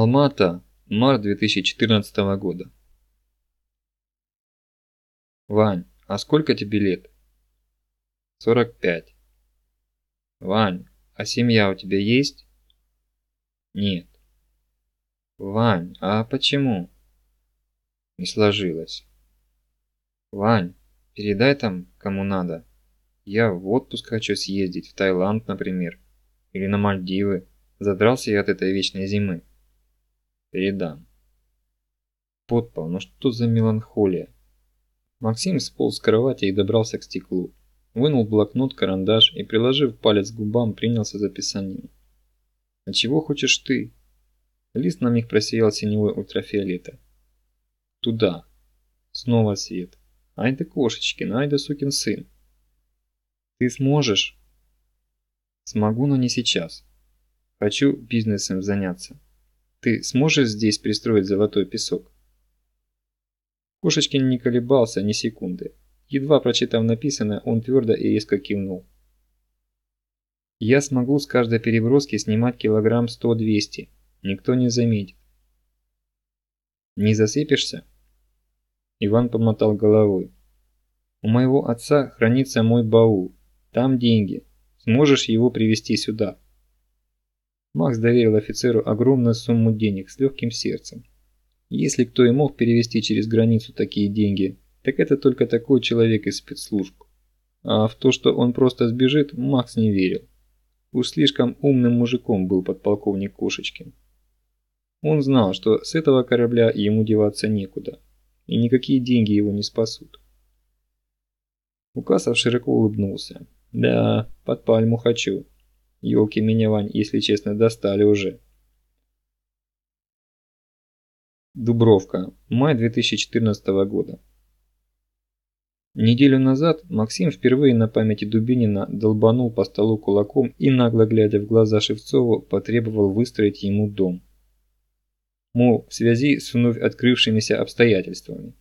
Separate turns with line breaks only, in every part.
Алма-Ата, март 2014 года. Вань, а сколько тебе лет? 45. Вань, а семья у тебя есть? Нет. Вань, а почему? Не сложилось. Вань, передай там, кому надо. Я в отпуск хочу съездить, в Таиланд, например. Или на Мальдивы. Задрался я от этой вечной зимы. Передам. Подпал, ну что за меланхолия? Максим сполз с кровати и добрался к стеклу. Вынул блокнот, карандаш и, приложив палец к губам, принялся за писанину. «А чего хочешь ты?» Лист на миг просиял синевой ультрафиолета. «Туда!» Снова свет. «Ай да кошечкин, ай да сукин сын!» «Ты сможешь?» «Смогу, но не сейчас. Хочу бизнесом заняться. Ты сможешь здесь пристроить золотой песок?» Кошечкин не колебался ни секунды. Едва прочитав написанное, он твердо и резко кивнул. «Я смогу с каждой переброски снимать килограмм 100-200. Никто не заметит». «Не засыпешься?» Иван помотал головой. «У моего отца хранится мой баул. Там деньги. Сможешь его привезти сюда?» Макс доверил офицеру огромную сумму денег с легким сердцем. Если кто и мог перевести через границу такие деньги, так это только такой человек из спецслужб. А в то, что он просто сбежит, Макс не верил. Уж слишком умным мужиком был подполковник Кошечкин. Он знал, что с этого корабля ему деваться некуда, и никакие деньги его не спасут. Укасов широко улыбнулся. «Да, под пальму хочу. Ёлки меня, Вань, если честно, достали уже». Дубровка. Май 2014 года. Неделю назад Максим впервые на памяти Дубинина долбанул по столу кулаком и, нагло глядя в глаза Шевцову, потребовал выстроить ему дом. Мол, в связи с вновь открывшимися обстоятельствами.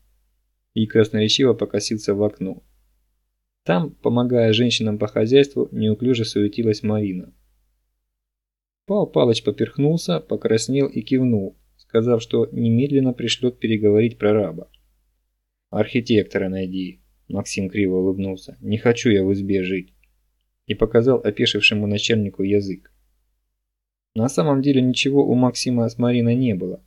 И красноречиво покосился в окно. Там, помогая женщинам по хозяйству, неуклюже суетилась Марина. Пал Палыч поперхнулся, покраснел и кивнул, сказав, что немедленно пришлет переговорить про раба. «Архитектора найди», – Максим криво улыбнулся. «Не хочу я в избе жить». И показал опешившему начальнику язык. На самом деле ничего у Максима с Мариной не было.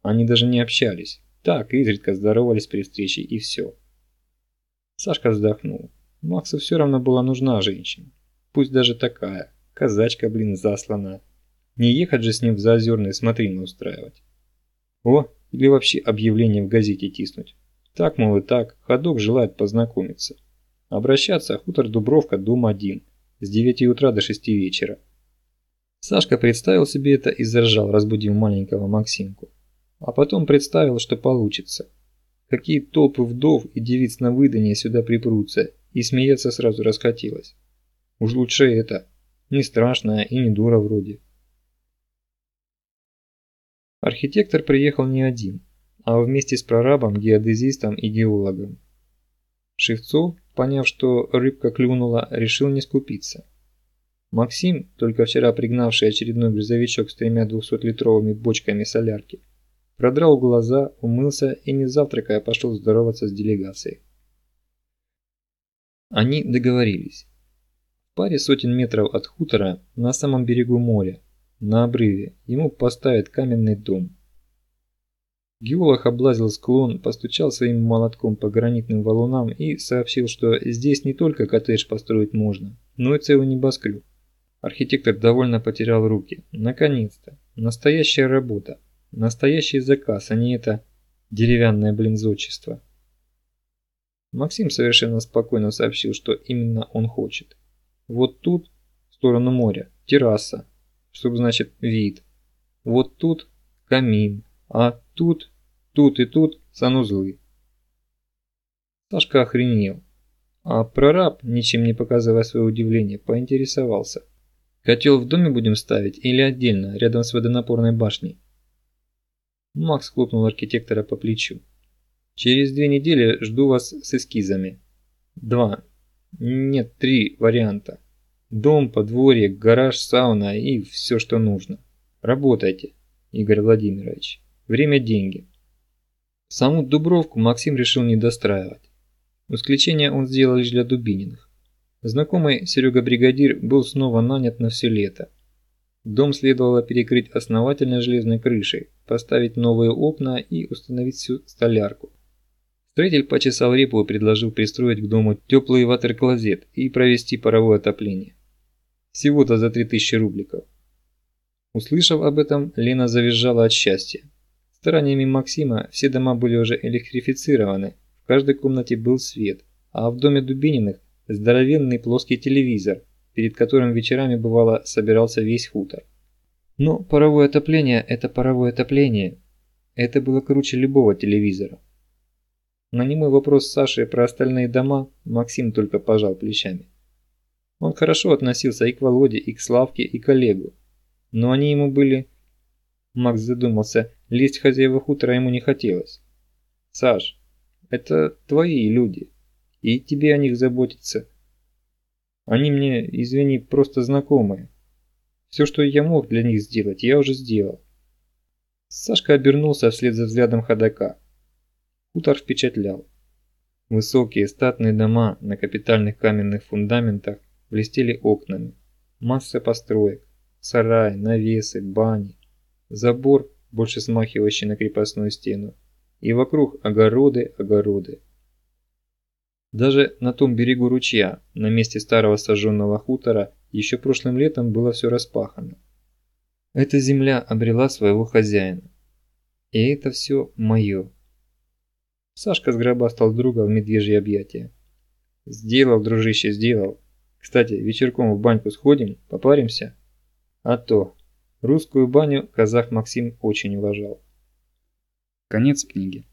Они даже не общались. Так, изредка здоровались при встрече и все. Сашка вздохнул. Максу все равно была нужна женщина. Пусть даже такая. Казачка, блин, заслана. Не ехать же с ним в заозерные смотрины устраивать. О, или вообще объявление в газете тиснуть. Так, мол, и так, ходок желает познакомиться. Обращаться хутор Дубровка, дом 1, с 9 утра до 6 вечера. Сашка представил себе это и заржал, разбудив маленького Максимку. А потом представил, что получится. Какие толпы вдов и девиц на выданье сюда припрутся, и смеяться сразу расхотелось. Уж лучше это. Не страшно и не дура вроде. Архитектор приехал не один, а вместе с прорабом, геодезистом и геологом. Шевцов, поняв, что рыбка клюнула, решил не скупиться. Максим, только вчера пригнавший очередной грузовичок с тремя 200-литровыми бочками солярки, продрал глаза, умылся и, не завтракая, пошел здороваться с делегацией. Они договорились. В паре сотен метров от хутора, на самом берегу моря, на обрыве ему поставят каменный дом. Геолог облазил склон, постучал своим молотком по гранитным валунам и сообщил, что здесь не только коттедж построить можно, но и целый небоскреб. Архитектор довольно потерял руки. Наконец-то. Настоящая работа. Настоящий заказ, а не это деревянное блинзочество. Максим совершенно спокойно сообщил, что именно он хочет. Вот тут, в сторону моря, терраса, чтобы значит вид. Вот тут камин, а тут, тут и тут санузлы. Сашка охренел. А прораб, ничем не показывая свое удивление, поинтересовался. Котел в доме будем ставить или отдельно, рядом с водонапорной башней? Макс хлопнул архитектора по плечу. Через две недели жду вас с эскизами. Два. Нет, три варианта. Дом, подворье, гараж, сауна и все, что нужно. Работайте. Игорь Владимирович. Время – деньги. Саму Дубровку Максим решил не достраивать. Исключение он сделал лишь для Дубининых. Знакомый Серега-бригадир был снова нанят на все лето. Дом следовало перекрыть основательной железной крышей, поставить новые окна и установить всю столярку. Строитель почесал репу и предложил пристроить к дому теплый ватер-клозет и провести паровое отопление. Всего-то за 3000 рубликов. Услышав об этом, Лена завизжала от счастья. Стараниями Максима все дома были уже электрифицированы, в каждой комнате был свет, а в доме Дубининых здоровенный плоский телевизор, перед которым вечерами бывало собирался весь хутор. Но паровое отопление – это паровое отопление. Это было круче любого телевизора. На немой вопрос Саши про остальные дома Максим только пожал плечами. Он хорошо относился и к Володе, и к Славке, и к Олегу. Но они ему были... Макс задумался, Лезть в хозяева хутора ему не хотелось. «Саш, это твои люди, и тебе о них заботиться. Они мне, извини, просто знакомые. Все, что я мог для них сделать, я уже сделал». Сашка обернулся вслед за взглядом ходока. Хутор впечатлял. Высокие статные дома на капитальных каменных фундаментах блестели окнами. Масса построек, сараи, навесы, бани. Забор больше смахивающий на крепостную стену, и вокруг огороды, огороды. Даже на том берегу ручья, на месте старого сожженного хутора, еще прошлым летом было все распахано. Эта земля обрела своего хозяина. И это все мое. Сашка сгробастал друга в медвежье объятия. «Сделал, дружище, сделал. Кстати, вечерком в баньку сходим, попаримся?» «А то. Русскую баню казах Максим очень уважал.
Конец книги.